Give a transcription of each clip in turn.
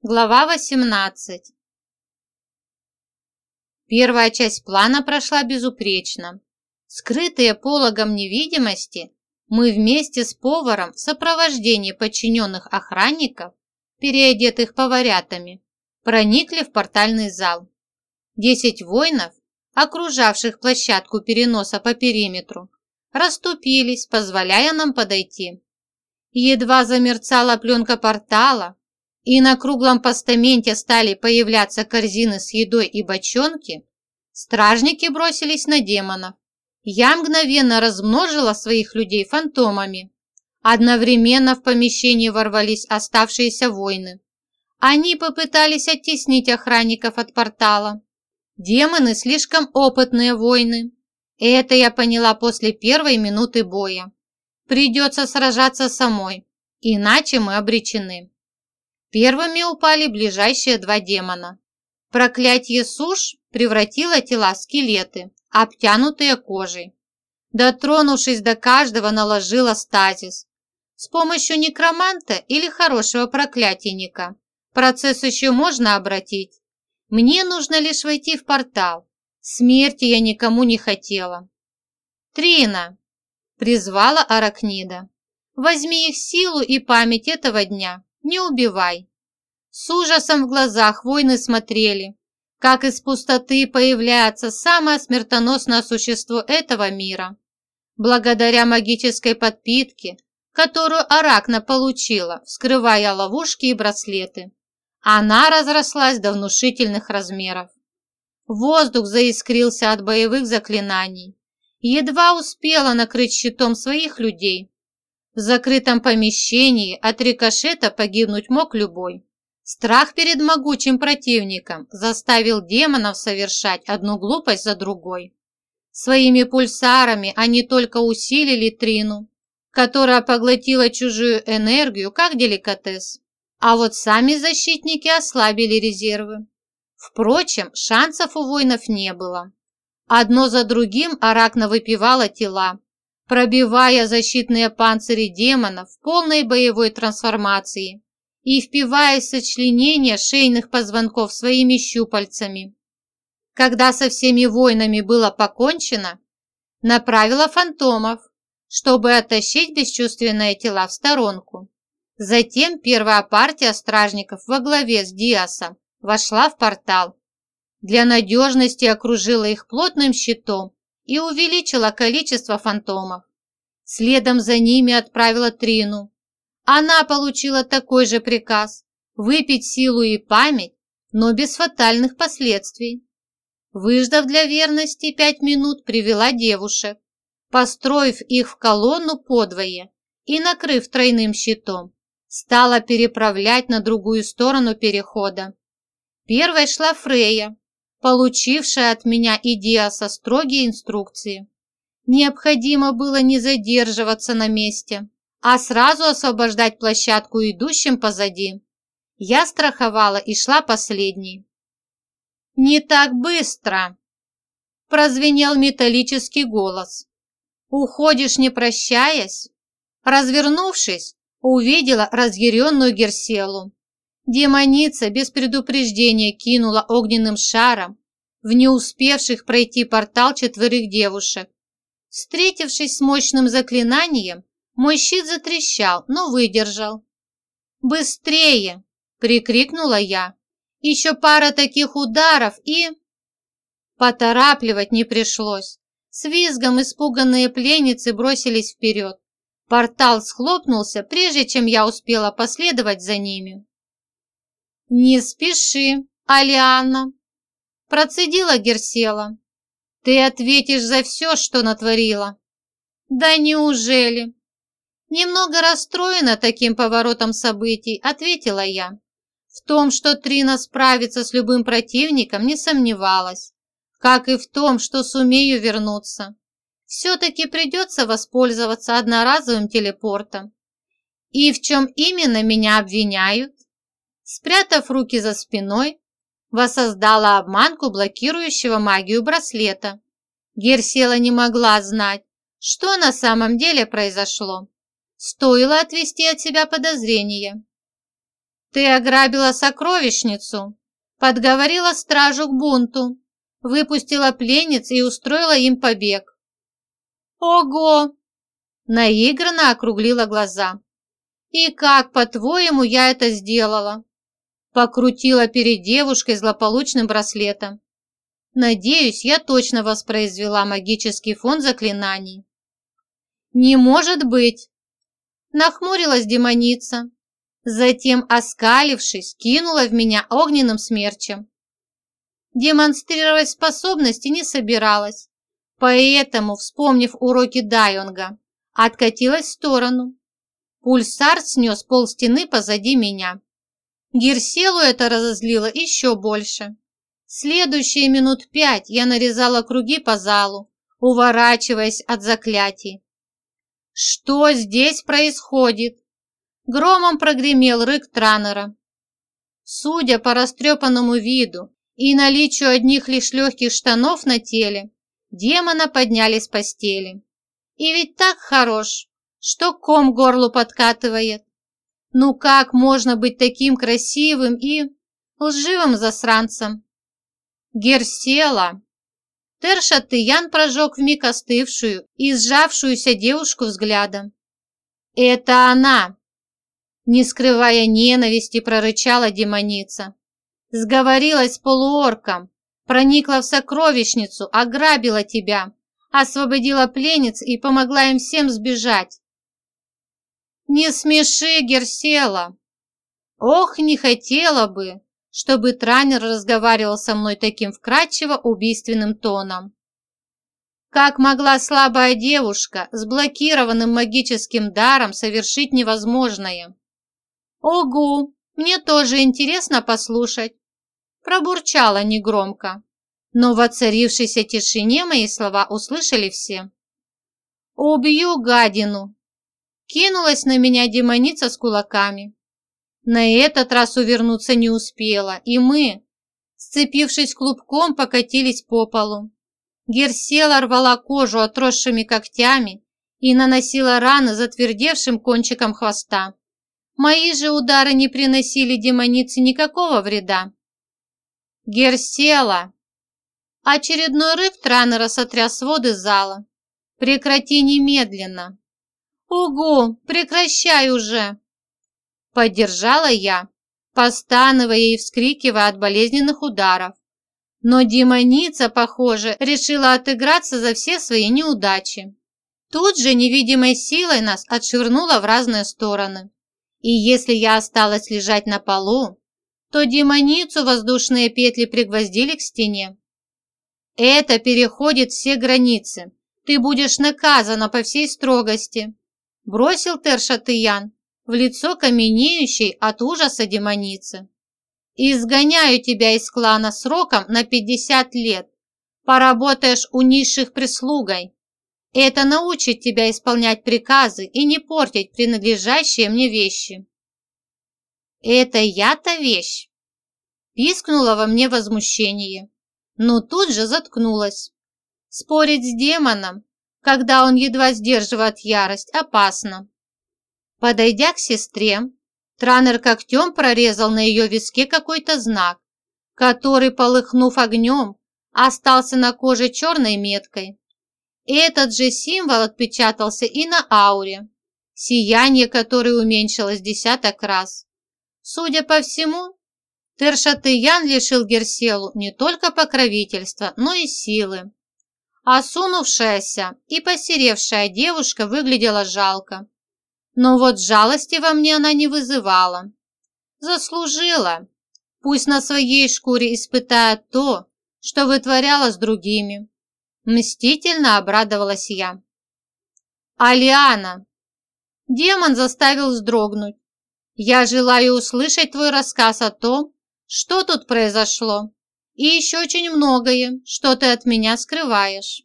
Глава 18 Первая часть плана прошла безупречно. Скрытые пологом невидимости, мы вместе с поваром в сопровождении подчиненных охранников, переодетых поварятами, проникли в портальный зал. Десять воинов, окружавших площадку переноса по периметру, расступились, позволяя нам подойти. Едва замерцала пленка портала, и на круглом постаменте стали появляться корзины с едой и бочонки, стражники бросились на демонов. Я мгновенно размножила своих людей фантомами. Одновременно в помещении ворвались оставшиеся воины. Они попытались оттеснить охранников от портала. Демоны слишком опытные воины. Это я поняла после первой минуты боя. Придется сражаться самой, иначе мы обречены. Первыми упали ближайшие два демона. Проклятие суш превратило тела в скелеты, обтянутые кожей. Дотронувшись до каждого, наложила стазис. С помощью некроманта или хорошего проклятийника процесс еще можно обратить. Мне нужно лишь войти в портал. Смерти я никому не хотела. «Трина!» – призвала Аракнида. «Возьми их силу и память этого дня не убивай. С ужасом в глазах воины смотрели, как из пустоты появляется самое смертоносное существо этого мира. Благодаря магической подпитке, которую Аракна получила, вскрывая ловушки и браслеты, она разрослась до внушительных размеров. Воздух заискрился от боевых заклинаний. Едва успела накрыть щитом своих людей, в закрытом помещении от рикошета погибнуть мог любой. Страх перед могучим противником заставил демонов совершать одну глупость за другой. Своими пульсарами они только усилили Трину, которая поглотила чужую энергию как деликатес. А вот сами защитники ослабили резервы. Впрочем, шансов у воинов не было. Одно за другим Аракна выпивала тела, пробивая защитные панцири демонов в полной боевой трансформации и впиваясь в сочленение шейных позвонков своими щупальцами. Когда со всеми воинами было покончено, направила фантомов, чтобы оттащить бесчувственные тела в сторонку. Затем первая партия стражников во главе с Диасом вошла в портал. Для надежности окружила их плотным щитом и увеличила количество фантомов. Следом за ними отправила Трину. Она получила такой же приказ – выпить силу и память, но без фатальных последствий. Выждав для верности пять минут, привела девушек, построив их в колонну подвое и накрыв тройным щитом, стала переправлять на другую сторону перехода. Первой шла Фрея, получившая от меня и Диаса строгие инструкции. Необходимо было не задерживаться на месте, а сразу освобождать площадку идущим позади. Я страховала и шла последней. «Не так быстро!» Прозвенел металлический голос. «Уходишь, не прощаясь?» Развернувшись, увидела разъяренную Герселу. Демоница без предупреждения кинула огненным шаром в не успевших пройти портал четверых девушек. Встретившись с мощным заклинанием, мой щит затрещал, но выдержал. «Быстрее!» – прикрикнула я. «Еще пара таких ударов и...» Поторапливать не пришлось. С визгом испуганные пленницы бросились вперед. Портал схлопнулся, прежде чем я успела последовать за ними. «Не спеши, Алианна!» Процедила Герсела. «Ты ответишь за все, что натворила?» «Да неужели?» Немного расстроена таким поворотом событий, ответила я. В том, что Трина справится с любым противником, не сомневалась. Как и в том, что сумею вернуться. Все-таки придется воспользоваться одноразовым телепортом. И в чем именно меня обвиняют? Спрятав руки за спиной, воссоздала обманку блокирующего магию браслета. Герсела не могла знать, что на самом деле произошло. Стоило отвести от себя подозрения. Ты ограбила сокровищницу, подговорила стражу к бунту, выпустила пленниц и устроила им побег. Ого! Наигранно округлила глаза. И как, по-твоему, я это сделала? Покрутила перед девушкой злополучным браслетом. Надеюсь, я точно воспроизвела магический фон заклинаний. Не может быть! Нахмурилась демоница. Затем, оскалившись, кинула в меня огненным смерчем. Демонстрировать способности не собиралась, поэтому, вспомнив уроки Дайонга, откатилась в сторону. Пульсар снес пол стены позади меня. Герселу это разозлило еще больше. Следующие минут пять я нарезала круги по залу, уворачиваясь от заклятий. «Что здесь происходит?» Громом прогремел рык Транера. Судя по растрепанному виду и наличию одних лишь легких штанов на теле, демона подняли с постели. И ведь так хорош, что ком горлу подкатывает. Ну как можно быть таким красивым и лживым засранцем? Герсела. Тершатыян прожег вмиг остывшую и сжавшуюся девушку взглядом. «Это она!» Не скрывая ненависти, прорычала демоница. Сговорилась с полуорком, проникла в сокровищницу, ограбила тебя, освободила пленниц и помогла им всем сбежать. Не смеши, Герсела. Ох, не хотела бы, чтобы Транер разговаривал со мной таким вкрадчиво убийственным тоном. Как могла слабая девушка с блокированным магическим даром совершить невозможное? «Огу, мне тоже интересно послушать», – пробурчала негромко. Но в оцарившейся тишине мои слова услышали все. «Убью гадину!» Кинулась на меня демоница с кулаками. На этот раз увернуться не успела, и мы, сцепившись клубком, покатились по полу. Герсела рвала кожу отросшими когтями и наносила раны затвердевшим кончиком хвоста. Мои же удары не приносили демонице никакого вреда. Герсела! Очередной рык Транера сотряс воды зала. Прекрати немедленно. Ого, прекращай уже! Поддержала я, постановая и вскрикивая от болезненных ударов. Но демоница, похоже, решила отыграться за все свои неудачи. Тут же невидимой силой нас отшвырнула в разные стороны. И если я осталась лежать на полу, то демоницу воздушные петли пригвоздили к стене. Это переходит все границы. Ты будешь наказана по всей строгости. Бросил Тершатыян в лицо каменеющей от ужаса демоницы. Изгоняю тебя из клана сроком на 50 лет. Поработаешь у низших прислугой. Это научит тебя исполнять приказы и не портить принадлежащие мне вещи. Это я-то вещь. Пискнуло во мне возмущение, но тут же заткнулась. Спорить с демоном, когда он едва сдерживает ярость, опасно. Подойдя к сестре, Транер когтем прорезал на ее виске какой-то знак, который, полыхнув огнем, остался на коже черной меткой. Этот же символ отпечатался и на ауре, сияние которой уменьшилось десяток раз. Судя по всему, Тершатыян лишил Герселу не только покровительства, но и силы. Осунувшаяся и посеревшая девушка выглядела жалко. Но вот жалости во мне она не вызывала. Заслужила. Пусть на своей шкуре испытает то, что вытворяла с другими. Мстительно обрадовалась я. «Алиана!» Демон заставил вздрогнуть. «Я желаю услышать твой рассказ о том, что тут произошло, и еще очень многое, что ты от меня скрываешь».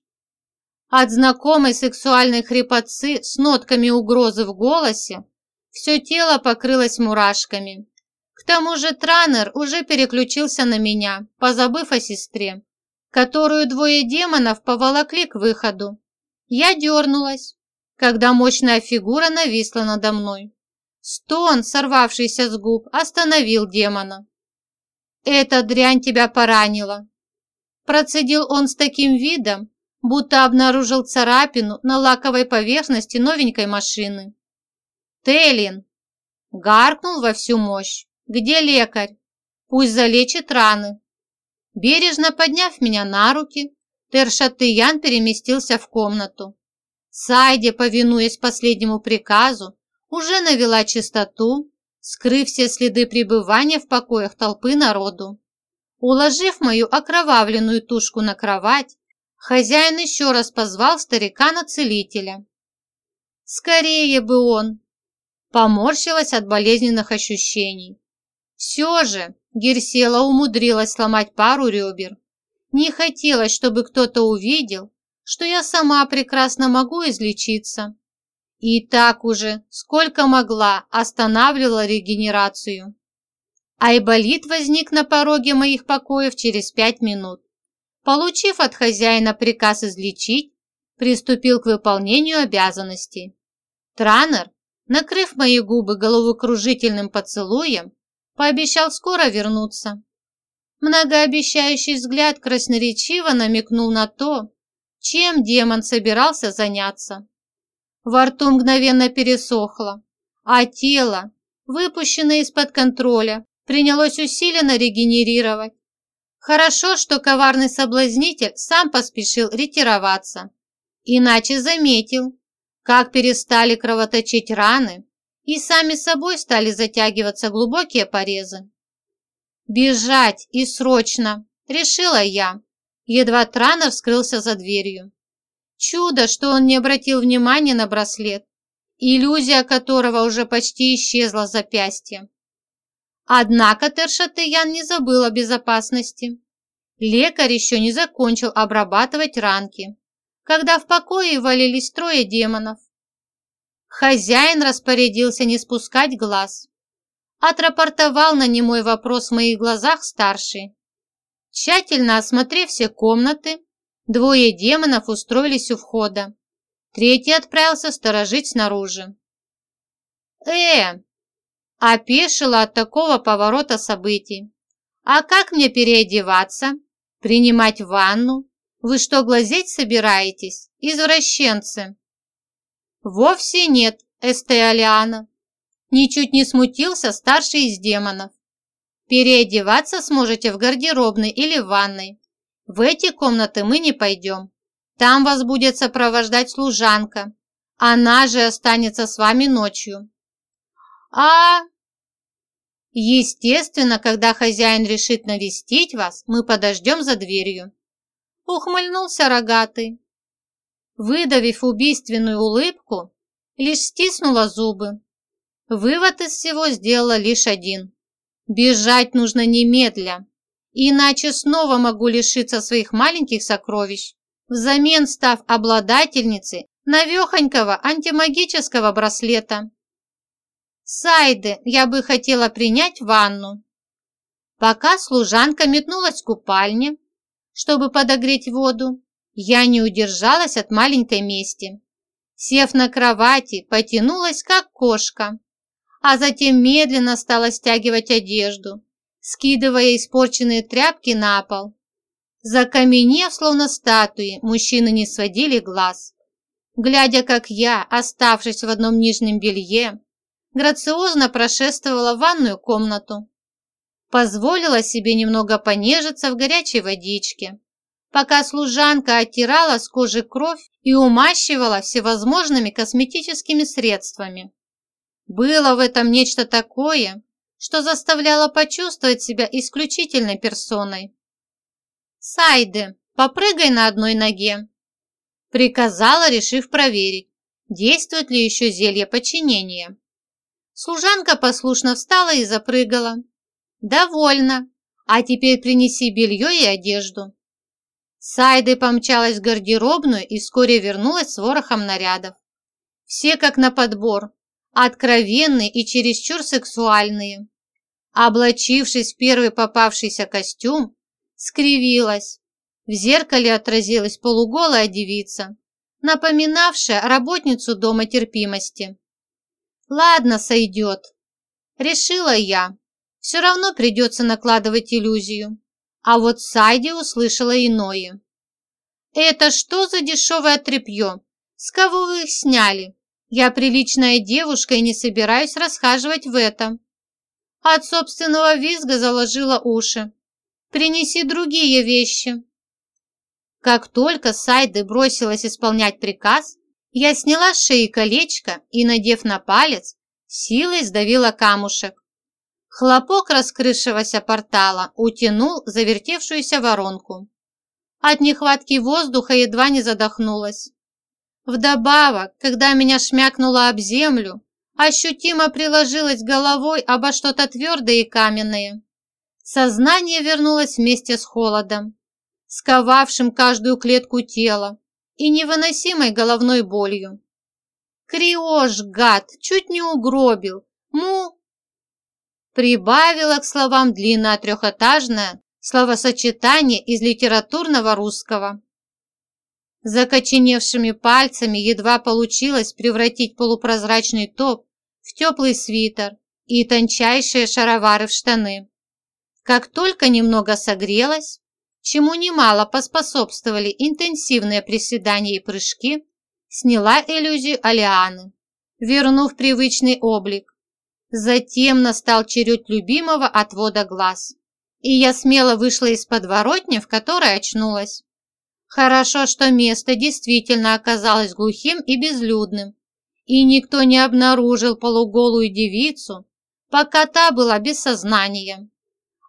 От знакомой сексуальной хрипотцы с нотками угрозы в голосе все тело покрылось мурашками. К тому же Транер уже переключился на меня, позабыв о сестре которую двое демонов поволокли к выходу. Я дернулась, когда мощная фигура нависла надо мной. Стон, сорвавшийся с губ, остановил демона. «Эта дрянь тебя поранила!» Процедил он с таким видом, будто обнаружил царапину на лаковой поверхности новенькой машины. «Теллин!» Гаркнул во всю мощь. «Где лекарь? Пусть залечит раны!» Бережно подняв меня на руки, Тершатыян переместился в комнату. Сайде, повинуясь последнему приказу, уже навела чистоту, скрыв все следы пребывания в покоях толпы народу. Уложив мою окровавленную тушку на кровать, хозяин еще раз позвал старика на целителя. Скорее бы он! Поморщилась от болезненных ощущений. Все же Герсела умудрилась сломать пару ребер. Не хотелось, чтобы кто-то увидел, что я сама прекрасно могу излечиться. И так уже, сколько могла, останавливала регенерацию. Айболит возник на пороге моих покоев через пять минут. Получив от хозяина приказ излечить, приступил к выполнению обязанностей. Транер, накрыв мои губы головокружительным поцелуем, пообещал скоро вернуться. Многообещающий взгляд красноречиво намекнул на то, чем демон собирался заняться. Во рту мгновенно пересохло, а тело, выпущенное из-под контроля, принялось усиленно регенерировать. Хорошо, что коварный соблазнитель сам поспешил ретироваться, иначе заметил, как перестали кровоточить раны и сами собой стали затягиваться глубокие порезы. Бежать и срочно, решила я. Едва Транер скрылся за дверью. Чудо, что он не обратил внимания на браслет, иллюзия которого уже почти исчезла запястье. Однако Тершатыян не забыл о безопасности. Лекарь еще не закончил обрабатывать ранки, когда в покое валились трое демонов. Хозяин распорядился не спускать глаз отрапортовал на немой вопрос в моих глазах старший. Тщательно осмотрев все комнаты, двое демонов устроились у входа. Третий отправился сторожить снаружи. «Э!» – опешила от такого поворота событий. «А как мне переодеваться? Принимать ванну? Вы что, глазеть собираетесь, извращенцы?» «Вовсе нет, Эстеалиана», Ничуть не смутился старший из демонов. Переодеваться сможете в гардеробной или в ванной. В эти комнаты мы не пойдем. Там вас будет сопровождать служанка. Она же останется с вами ночью. А... Естественно, когда хозяин решит навестить вас, мы подождем за дверью. Ухмыльнулся рогатый. Выдавив убийственную улыбку, лишь стиснула зубы. Вывод из всего сделала лишь один. Бежать нужно немедля, иначе снова могу лишиться своих маленьких сокровищ, взамен став обладательницей навехонького антимагического браслета. Сайды, я бы хотела принять ванну. Пока служанка метнулась в купальне, чтобы подогреть воду, я не удержалась от маленькой мести. Сев на кровати, потянулась, как кошка, а затем медленно стала стягивать одежду, скидывая испорченные тряпки на пол. Закаменев, словно статуи, мужчины не сводили глаз. Глядя, как я, оставшись в одном нижнем белье, грациозно прошествовала в ванную комнату. Позволила себе немного понежиться в горячей водичке, пока служанка оттирала с кожи кровь и умащивала всевозможными косметическими средствами. Было в этом нечто такое, что заставляло почувствовать себя исключительной персоной. «Сайде, попрыгай на одной ноге!» Приказала, решив проверить, действует ли еще зелье подчинения. Служанка послушно встала и запрыгала. «Довольно. А теперь принеси белье и одежду». Сайда помчалась в гардеробную и вскоре вернулась с ворохом нарядов. Все как на подбор, откровенные и чересчур сексуальные. Облачившись в первый попавшийся костюм, скривилась. В зеркале отразилась полуголая девица, напоминавшая работницу дома терпимости. Ладно, сойдет. Решила я. Все равно придется накладывать иллюзию. А вот Сайди услышала иное. «Это что за дешевое тряпье? С кого вы их сняли? Я приличная девушка и не собираюсь расхаживать в этом». От собственного визга заложила уши. «Принеси другие вещи». Как только Сайды бросилась исполнять приказ, я сняла с шеи колечко и, надев на палец, силой сдавила камушек. Хлопок раскрывшегося портала утянул завертевшуюся воронку. От нехватки воздуха едва не задохнулась. Вдобавок, когда меня шмякнуло об землю, ощутимо приложилась головой обо что-то твердое и каменное. Сознание вернулось вместе с холодом, сковавшим каждую клетку тела и невыносимой головной болью. Криош, гад, чуть не угробил. Му, прибавила к словам длинное трехэтажное словосочетание из литературного русского. Закоченевшими пальцами едва получилось превратить полупрозрачный топ в теплый свитер и тончайшие шаровары в штаны. Как только немного согрелась, чему немало поспособствовали интенсивные приседания и прыжки, сняла иллюзию Алианы, вернув привычный облик, Затем настал черед любимого отвода глаз. И я смело вышла из подворотни, в которой очнулась. Хорошо, что место действительно оказалось глухим и безлюдным, и никто не обнаружил полуголую девицу, пока та была без сознания.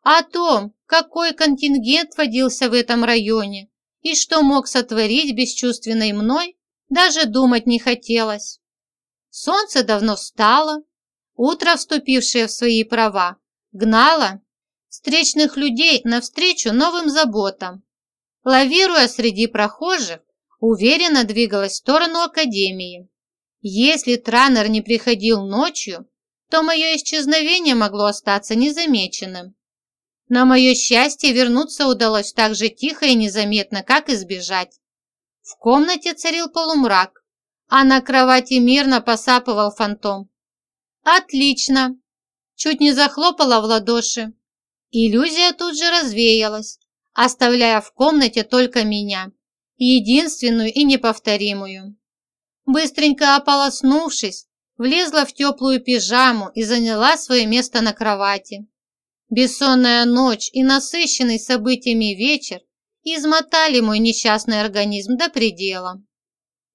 О том, какой контингент водился в этом районе и что мог сотворить бесчувственной мной, даже думать не хотелось. Солнце давно встало, утро, вступившее в свои права, гнало встречных людей навстречу новым заботам. Лавируя среди прохожих, уверенно двигалась в сторону Академии. Если Транер не приходил ночью, то мое исчезновение могло остаться незамеченным. На мое счастье, вернуться удалось так же тихо и незаметно, как избежать. В комнате царил полумрак, а на кровати мирно посапывал фантом. «Отлично!» Чуть не захлопала в ладоши. Иллюзия тут же развеялась, оставляя в комнате только меня, единственную и неповторимую. Быстренько ополоснувшись, влезла в теплую пижаму и заняла свое место на кровати. Бессонная ночь и насыщенный событиями вечер измотали мой несчастный организм до предела.